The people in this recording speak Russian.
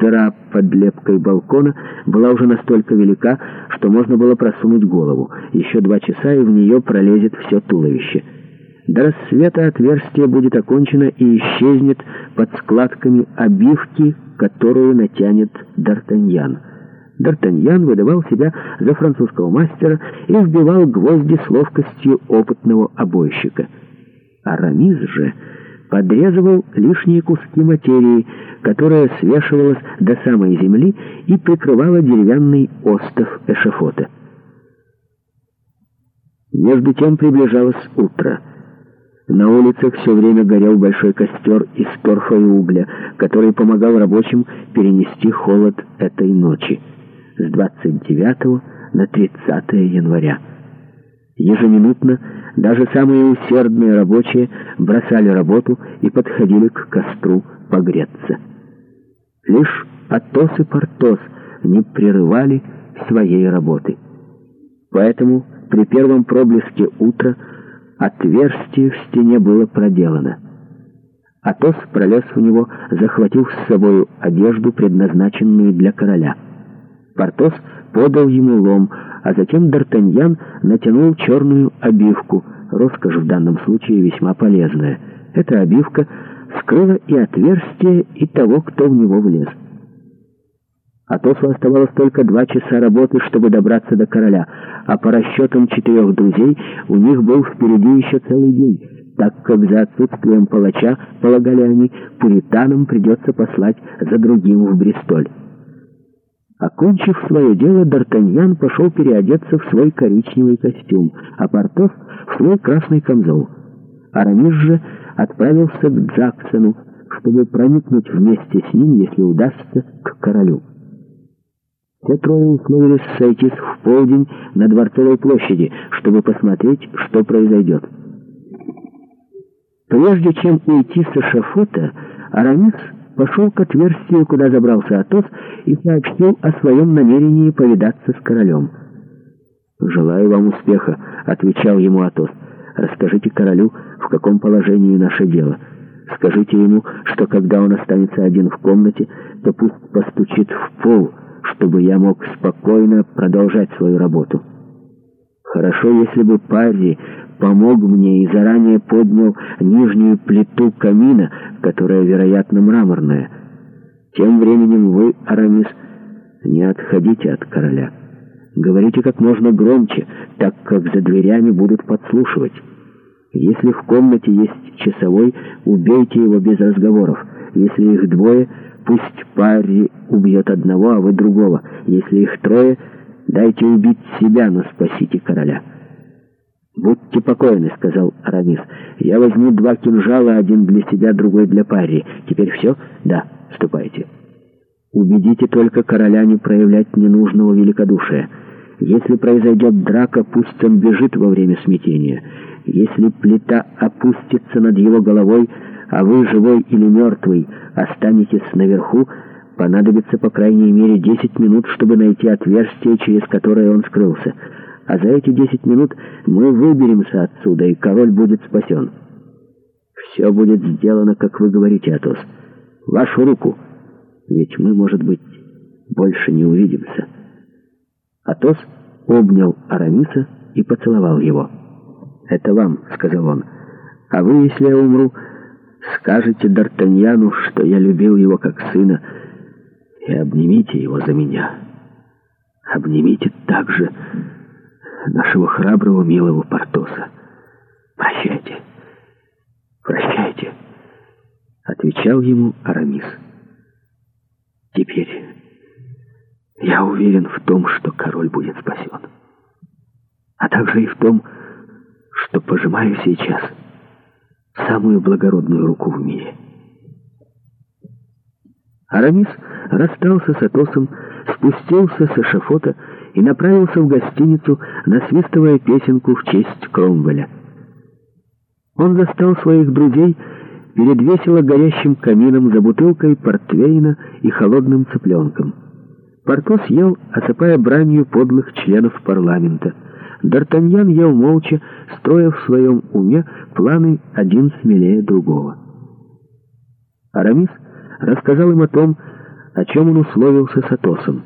Дыра под лепкой балкона была уже настолько велика, что можно было просунуть голову. Еще два часа, и в нее пролезет все туловище. До рассвета отверстие будет окончено и исчезнет под складками обивки, которую натянет Д'Артаньян. Д'Артаньян выдавал себя за французского мастера и вбивал гвозди с ловкостью опытного обойщика. Арамис же подрезывал лишние куски материи, которая свешивалась до самой земли и прикрывала деревянный остов эшафота. Между тем приближалось утро. На улицах все время горел большой костер из торфа и угля, который помогал рабочим перенести холод этой ночи с 29 на 30 января. Ежеминутно даже самые усердные рабочие бросали работу и подходили к костру погреться. Лишь Атос и Портос не прерывали своей работы. Поэтому при первом проблеске утра отверстие в стене было проделано. Атос пролез в него, захватив с собою одежду, предназначенную для короля. Портос — подал ему лом, а затем Д'Артаньян натянул черную обивку, роскошь в данном случае весьма полезная. Эта обивка скрыла и отверстие, и того, кто в него влез. Атосу оставалось только два часа работы, чтобы добраться до короля, а по расчетам четырех друзей у них был впереди еще целый день, так как за отсутствием палача, полагали они, пуританам придется послать за другим в Бристоль. Окончив свое дело, Д'Артаньян пошел переодеться в свой коричневый костюм, а Портос — в свой красный камзол. Арамис же отправился к Джаксону, чтобы проникнуть вместе с ним, если удастся, к королю. Все трое условились сойтись в полдень на Дворцовой площади, чтобы посмотреть, что произойдет. Прежде чем уйти с эшафота, Арамис пошел к отверстию, куда забрался Атос, и сообщил о своем намерении повидаться с королем. «Желаю вам успеха», — отвечал ему Атос. «Расскажите королю, в каком положении наше дело. Скажите ему, что когда он останется один в комнате, то пусть постучит в пол, чтобы я мог спокойно продолжать свою работу». Хорошо, если бы Парри помог мне и заранее поднял нижнюю плиту камина, которая, вероятно, мраморная. Тем временем вы, Арамис, не отходите от короля. Говорите как можно громче, так как за дверями будут подслушивать. Если в комнате есть часовой, убейте его без разговоров. Если их двое, пусть Парри убьет одного, а вы другого. Если их трое... Дайте убить себя, но спасите короля». «Будьте покойны», — сказал Арамис. «Я возьму два кинжала, один для себя, другой для пари. Теперь все?» «Да, ступайте». «Убедите только короля не проявлять ненужного великодушия. Если произойдет драка, пусть он бежит во время смятения. Если плита опустится над его головой, а вы, живой или мертвый, останетесь наверху, — Понадобится по крайней мере 10 минут, чтобы найти отверстие, через которое он скрылся. А за эти 10 минут мы выберемся отсюда, и король будет спасен. Все будет сделано, как вы говорите, Атос. Вашу руку. Ведь мы, может быть, больше не увидимся. Атос обнял Арамиса и поцеловал его. «Это вам», — сказал он. «А вы, если я умру, скажете Д'Артаньяну, что я любил его как сына» и обнимите его за меня. Обнимите также нашего храброго, милого Портоса. Прощайте. Прощайте. Отвечал ему Арамис. Теперь я уверен в том, что король будет спасен. А также и в том, что пожимаю сейчас самую благородную руку в мире. Арамис расстался с Атосом, спустился с эшафота и направился в гостиницу, насвистывая песенку в честь Кромвеля. Он застал своих друзей перед весело горящим камином за бутылкой портвейна и холодным цыпленком. Портос ел, осыпая бранью подлых членов парламента. Д'Артаньян ел молча, строя в своем уме планы один смелее другого. Арамис — рассказал им о том, о чем он условился с Атосом.